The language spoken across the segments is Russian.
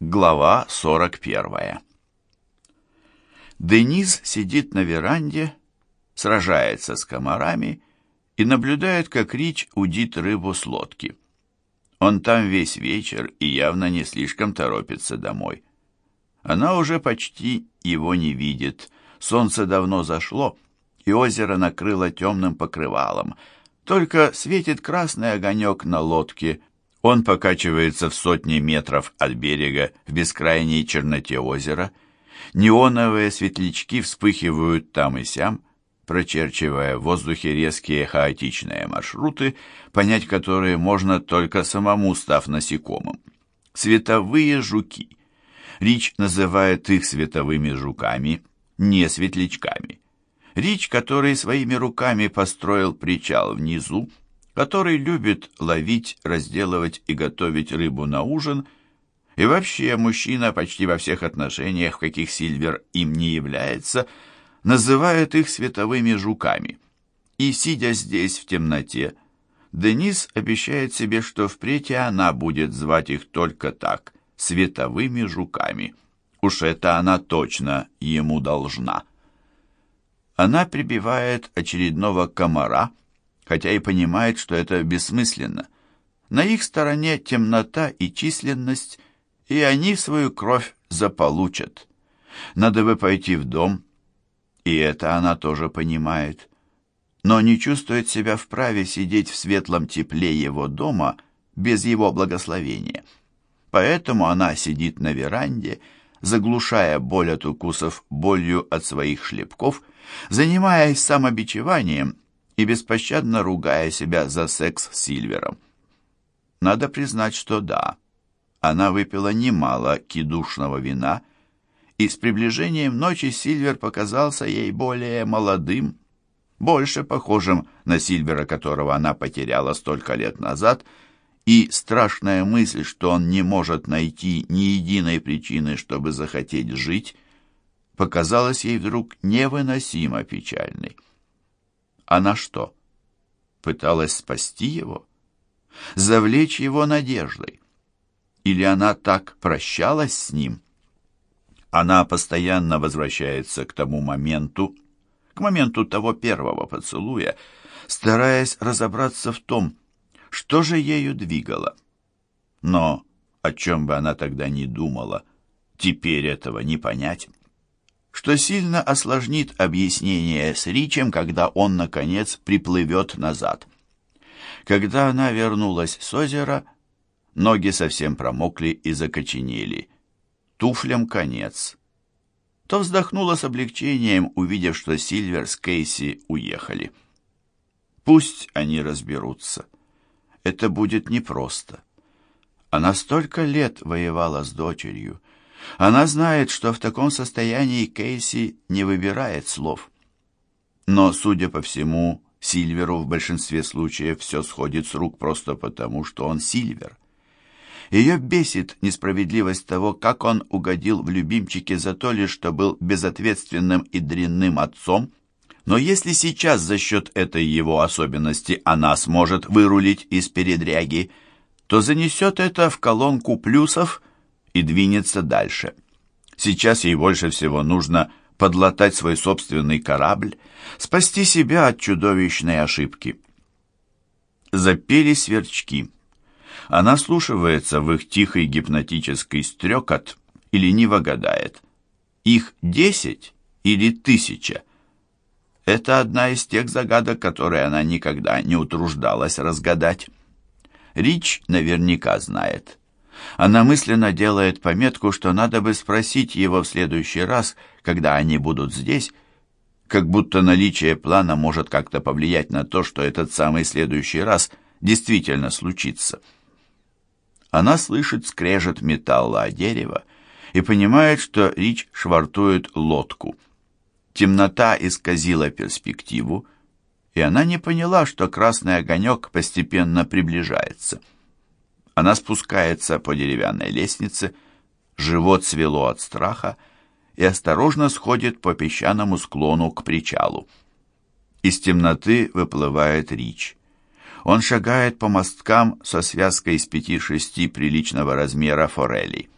Глава 41 Денис сидит на веранде, сражается с комарами и наблюдает, как Рич удит рыбу с лодки. Он там весь вечер и явно не слишком торопится домой. Она уже почти его не видит. Солнце давно зашло, и озеро накрыло темным покрывалом. Только светит красный огонек на лодке. Он покачивается в сотни метров от берега в бескрайней черноте озера. Неоновые светлячки вспыхивают там и сям, прочерчивая в воздухе резкие хаотичные маршруты, понять которые можно только самому став насекомым. Световые жуки. Рич называет их световыми жуками, не светлячками. Рич, который своими руками построил причал внизу, который любит ловить, разделывать и готовить рыбу на ужин, и вообще мужчина почти во всех отношениях, в каких Сильвер им не является, называет их световыми жуками. И, сидя здесь в темноте, Денис обещает себе, что впредь она будет звать их только так, световыми жуками. Уж это она точно ему должна. Она прибивает очередного комара, хотя и понимает, что это бессмысленно. На их стороне темнота и численность, и они свою кровь заполучат. Надо бы пойти в дом, и это она тоже понимает, но не чувствует себя вправе сидеть в светлом тепле его дома без его благословения. Поэтому она сидит на веранде, заглушая боль от укусов болью от своих шлепков, занимаясь самобичеванием и беспощадно ругая себя за секс с Сильвером. Надо признать, что да, она выпила немало кидушного вина, и с приближением ночи Сильвер показался ей более молодым, больше похожим на Сильвера, которого она потеряла столько лет назад, и страшная мысль, что он не может найти ни единой причины, чтобы захотеть жить, показалась ей вдруг невыносимо печальной. Она что, пыталась спасти его? Завлечь его надеждой? Или она так прощалась с ним? Она постоянно возвращается к тому моменту, к моменту того первого поцелуя, стараясь разобраться в том, что же ею двигало. Но о чем бы она тогда ни думала, теперь этого не понять что сильно осложнит объяснение с Ричем, когда он, наконец, приплывет назад. Когда она вернулась с озера, ноги совсем промокли и закоченели. Туфлям конец. То вздохнула с облегчением, увидев, что Сильвер с Кейси уехали. Пусть они разберутся. Это будет непросто. Она столько лет воевала с дочерью, она знает, что в таком состоянии Кейси не выбирает слов. Но, судя по всему, Сильверу в большинстве случаев все сходит с рук просто потому, что он Сильвер. Ее бесит несправедливость того, как он угодил в любимчике за то лишь, что был безответственным и дрянным отцом, но если сейчас за счет этой его особенности она сможет вырулить из передряги, то занесет это в колонку плюсов и двинется дальше. Сейчас ей больше всего нужно подлатать свой собственный корабль, спасти себя от чудовищной ошибки. Запели сверчки. Она слушается в их тихий гипнотический стрекот и лениво гадает. Их десять или тысяча? Это одна из тех загадок, которые она никогда не утруждалась разгадать. Рич наверняка знает. Она мысленно делает пометку, что надо бы спросить его в следующий раз, когда они будут здесь, как будто наличие плана может как-то повлиять на то, что этот самый следующий раз действительно случится. Она слышит скрежет металла о дерево и понимает, что Рич швартует лодку. Темнота исказила перспективу, и она не поняла, что красный огонек постепенно приближается. Она спускается по деревянной лестнице, живот свело от страха и осторожно сходит по песчаному склону к причалу. Из темноты выплывает Рич. Он шагает по мосткам со связкой из пяти-шести приличного размера форелей.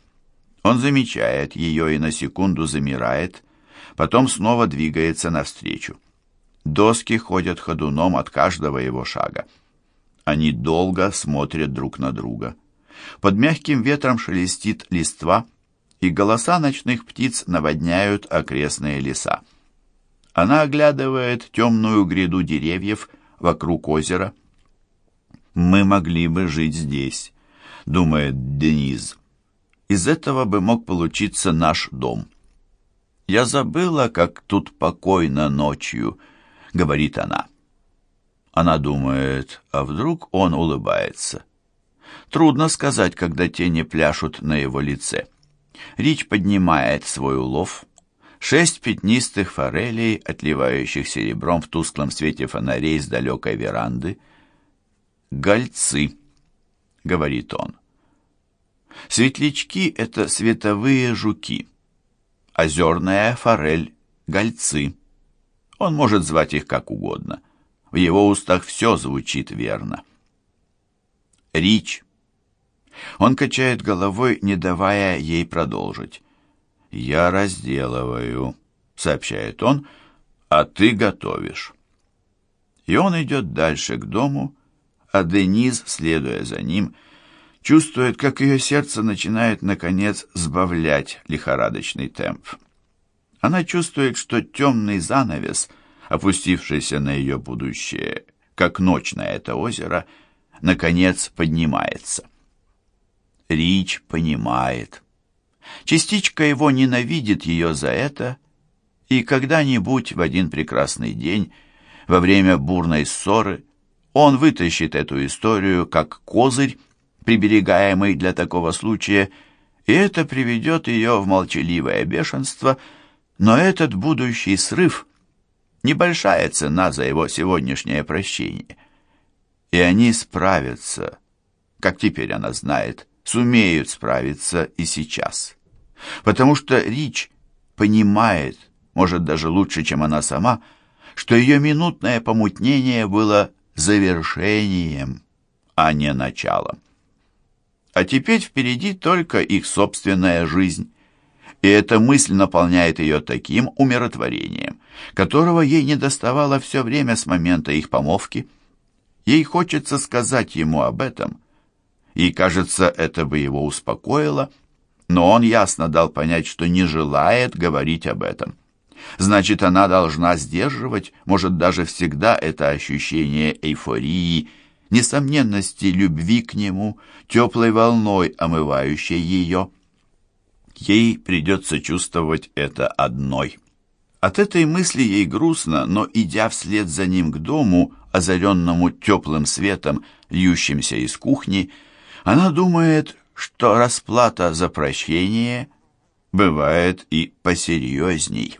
Он замечает ее и на секунду замирает, потом снова двигается навстречу. Доски ходят ходуном от каждого его шага. Они долго смотрят друг на друга. Под мягким ветром шелестит листва, и голоса ночных птиц наводняют окрестные леса. Она оглядывает темную гряду деревьев вокруг озера. «Мы могли бы жить здесь», — думает Дениз. «Из этого бы мог получиться наш дом». «Я забыла, как тут покойно ночью», — говорит она. Она думает, а вдруг он улыбается. Трудно сказать, когда тени пляшут на его лице. Рич поднимает свой улов. Шесть пятнистых форелей, отливающих серебром в тусклом свете фонарей с далекой веранды. «Гольцы», — говорит он. Светлячки — это световые жуки. Озерная форель — гольцы. Он может звать их как угодно. В его устах все звучит верно. Рич. Он качает головой, не давая ей продолжить. «Я разделываю», — сообщает он, — «а ты готовишь». И он идет дальше к дому, а Дениз, следуя за ним, чувствует, как ее сердце начинает, наконец, сбавлять лихорадочный темп. Она чувствует, что темный занавес, опустившийся на ее будущее, как ночь на это озеро, наконец поднимается. Рич понимает. Частичка его ненавидит ее за это, и когда-нибудь в один прекрасный день, во время бурной ссоры, он вытащит эту историю как козырь, приберегаемый для такого случая, и это приведет ее в молчаливое бешенство, но этот будущий срыв — небольшая цена за его сегодняшнее прощение. И они справятся, как теперь она знает, сумеют справиться и сейчас. Потому что Рич понимает, может даже лучше, чем она сама, что ее минутное помутнение было завершением, а не началом. А теперь впереди только их собственная жизнь. И эта мысль наполняет ее таким умиротворением, которого ей не доставало все время с момента их помолвки. Ей хочется сказать ему об этом, и, кажется, это бы его успокоило, но он ясно дал понять, что не желает говорить об этом. Значит, она должна сдерживать, может, даже всегда это ощущение эйфории, несомненности любви к нему, теплой волной, омывающей ее. Ей придется чувствовать это одной. От этой мысли ей грустно, но, идя вслед за ним к дому, озаренному теплым светом, льющимся из кухни, она думает, что расплата за прощение бывает и посерьезней.